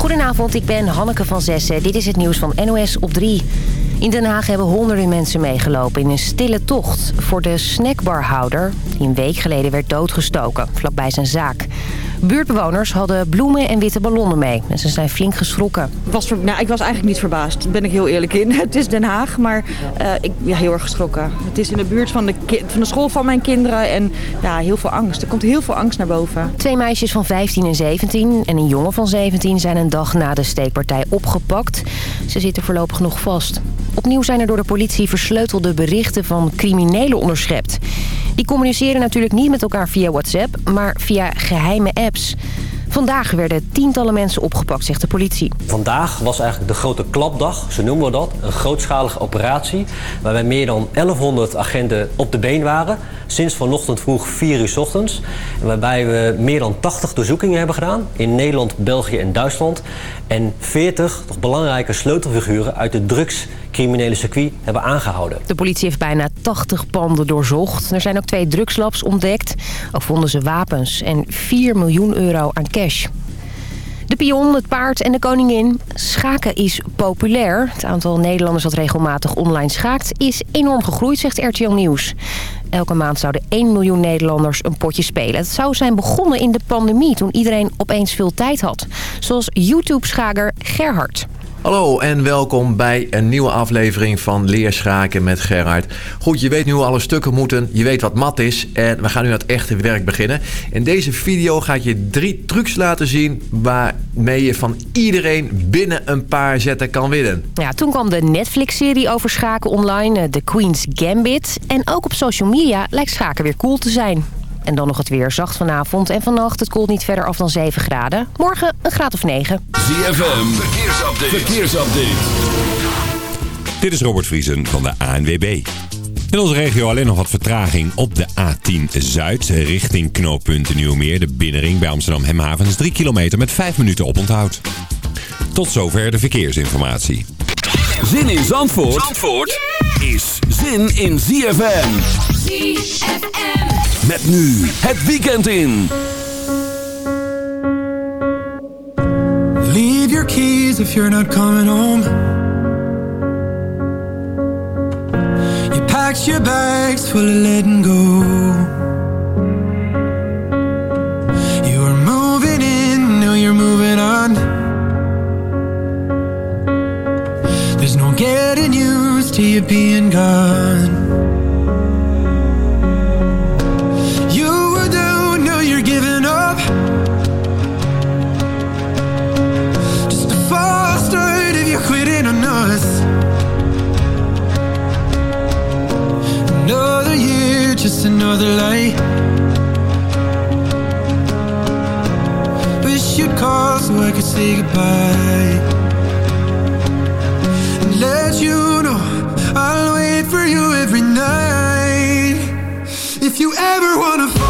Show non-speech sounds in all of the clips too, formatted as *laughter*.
Goedenavond, ik ben Hanneke van Zessen. Dit is het nieuws van NOS op 3. In Den Haag hebben honderden mensen meegelopen in een stille tocht... voor de snackbarhouder die een week geleden werd doodgestoken, vlakbij zijn zaak. Buurtbewoners hadden bloemen en witte ballonnen mee. En ze zijn flink geschrokken. Ik was, nou, ik was eigenlijk niet verbaasd, daar ben ik heel eerlijk in. *laughs* Het is Den Haag, maar uh, ik ben ja, heel erg geschrokken. Het is in de buurt van de, van de school van mijn kinderen en ja, heel veel angst. Er komt heel veel angst naar boven. Twee meisjes van 15 en 17 en een jongen van 17 zijn een dag na de steekpartij opgepakt. Ze zitten voorlopig nog vast. Opnieuw zijn er door de politie versleutelde berichten van criminelen onderschept. Die communiceren natuurlijk niet met elkaar via WhatsApp, maar via geheime apps. Vandaag werden tientallen mensen opgepakt, zegt de politie. Vandaag was eigenlijk de grote klapdag, zo noemen we dat. Een grootschalige operatie waarbij meer dan 1100 agenten op de been waren. Sinds vanochtend vroeg 4 uur s ochtends. Waarbij we meer dan 80 doorzoekingen hebben gedaan in Nederland, België en Duitsland. En 40 toch belangrijke sleutelfiguren uit de drugscriminele circuit hebben aangehouden. De politie heeft bijna 80 panden doorzocht. Er zijn ook twee drugslabs ontdekt. Ook vonden ze wapens en 4 miljoen euro aan cash. De pion, het paard en de koningin. Schaken is populair. Het aantal Nederlanders dat regelmatig online schaakt is enorm gegroeid, zegt RTL Nieuws. Elke maand zouden 1 miljoen Nederlanders een potje spelen. Het zou zijn begonnen in de pandemie toen iedereen opeens veel tijd had. Zoals YouTube-schaker Gerhard. Hallo en welkom bij een nieuwe aflevering van Leerschaken met Gerhard. Goed, je weet nu hoe alle stukken moeten, je weet wat mat is en we gaan nu het echte werk beginnen. In deze video ga ik je drie trucs laten zien waarmee je van iedereen binnen een paar zetten kan winnen. Ja, toen kwam de Netflix-serie over schaken online, The Queen's Gambit. En ook op social media lijkt schaken weer cool te zijn. En dan nog het weer zacht vanavond en vannacht. Het koelt niet verder af dan 7 graden. Morgen een graad of 9. ZFM, verkeersupdate. verkeersupdate. Dit is Robert Vriesen van de ANWB. In onze regio alleen nog wat vertraging op de A10 Zuid richting knooppunt Nieuwmeer. De binnenring bij Amsterdam Hemhaven is 3 kilometer met 5 minuten oponthoud. Tot zover de verkeersinformatie. Zin in Zandvoort, Zandvoort is zin in ZFM. ZFM. Met nu het weekend in. Leave your keys if you're not coming home. You packed your bags full of letting go. You being gone. just a false start if you're quitting on us. Another year, just another lie Wish you'd call so I could say goodbye. And let you know I'll wait for you every night. If you ever wanna fall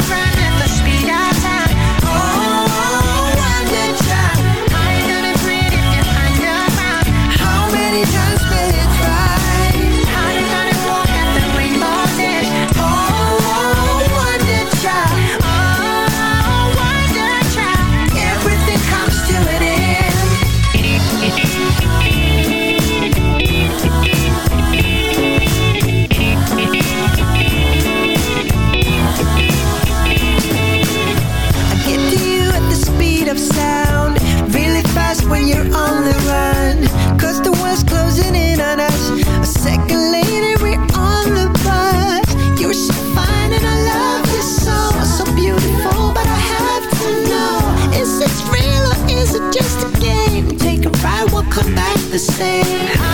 the same.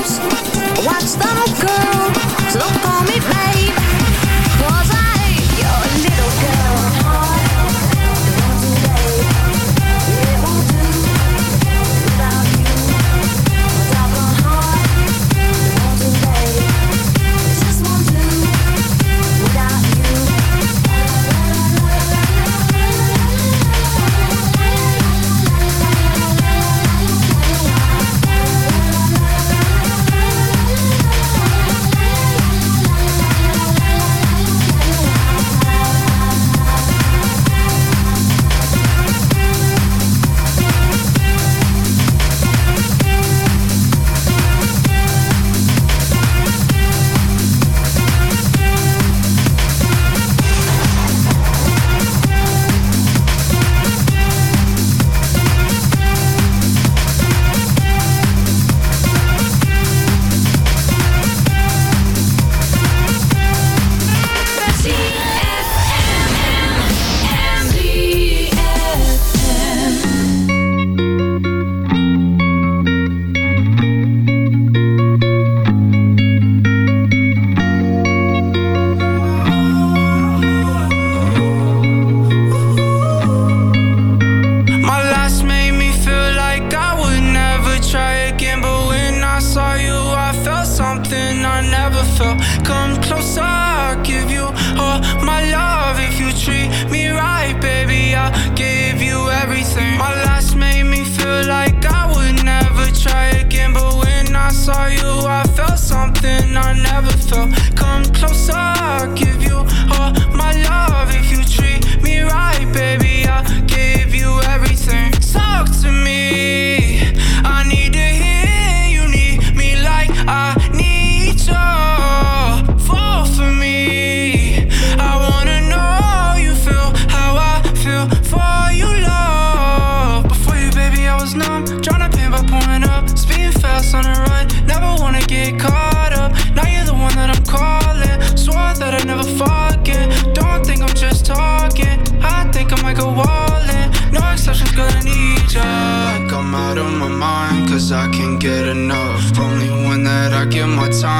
My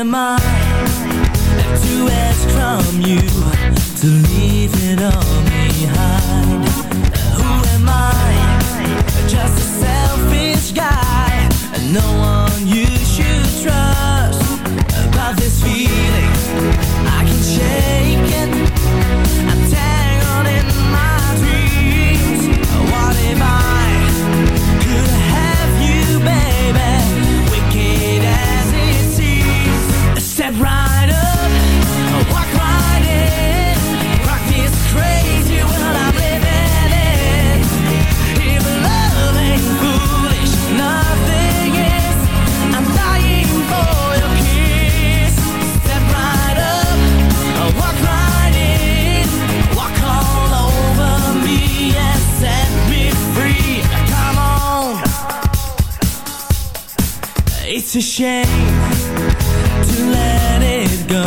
am I to ask from you to leave it all behind? It's a shame to let it go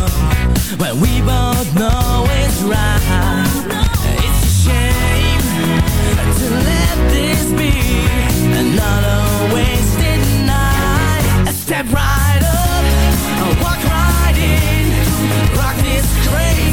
when we both know it's right. It's a shame to let this be another wasted night. Step right up, walk right in, rock this crazy.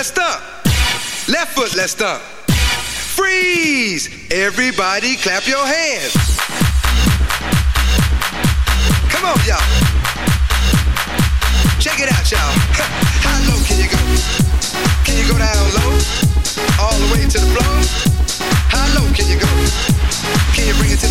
let's stop. Left foot, let's stop. Freeze! Everybody clap your hands. Come on, y'all. Check it out, y'all. *laughs* How low can you go? Can you go down low? All the way to the floor? How low can you go? Can you bring it to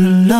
eindeloos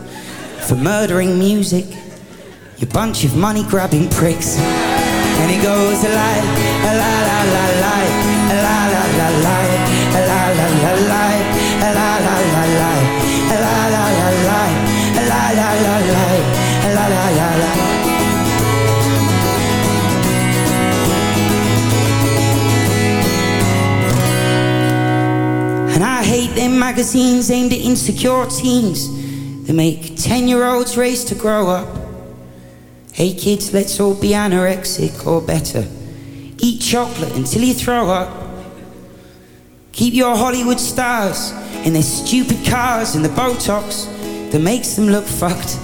for murdering music, you bunch of money grabbing pricks. And it goes a lie, a la la la la, a la la la la, a la la la la, a la la la la, a la la la la, a la la la la, a la la la la. And I hate them magazines aimed at insecure teens that make 10 year olds race to grow up. Hey kids, let's all be anorexic or better. Eat chocolate until you throw up. Keep your Hollywood stars in their stupid cars and the Botox that makes them look fucked.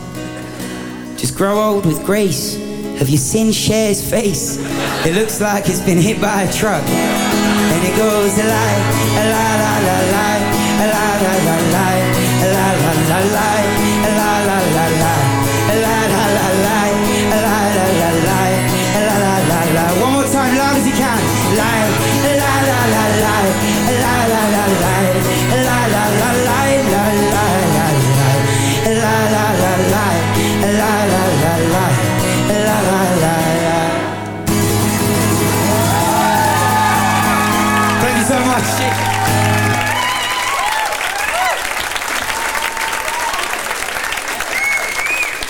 Just grow old with grace. Have you seen Cher's face? It looks like it's been hit by a truck. And it goes a lie, a la la la la, a la la la la, a la la la la,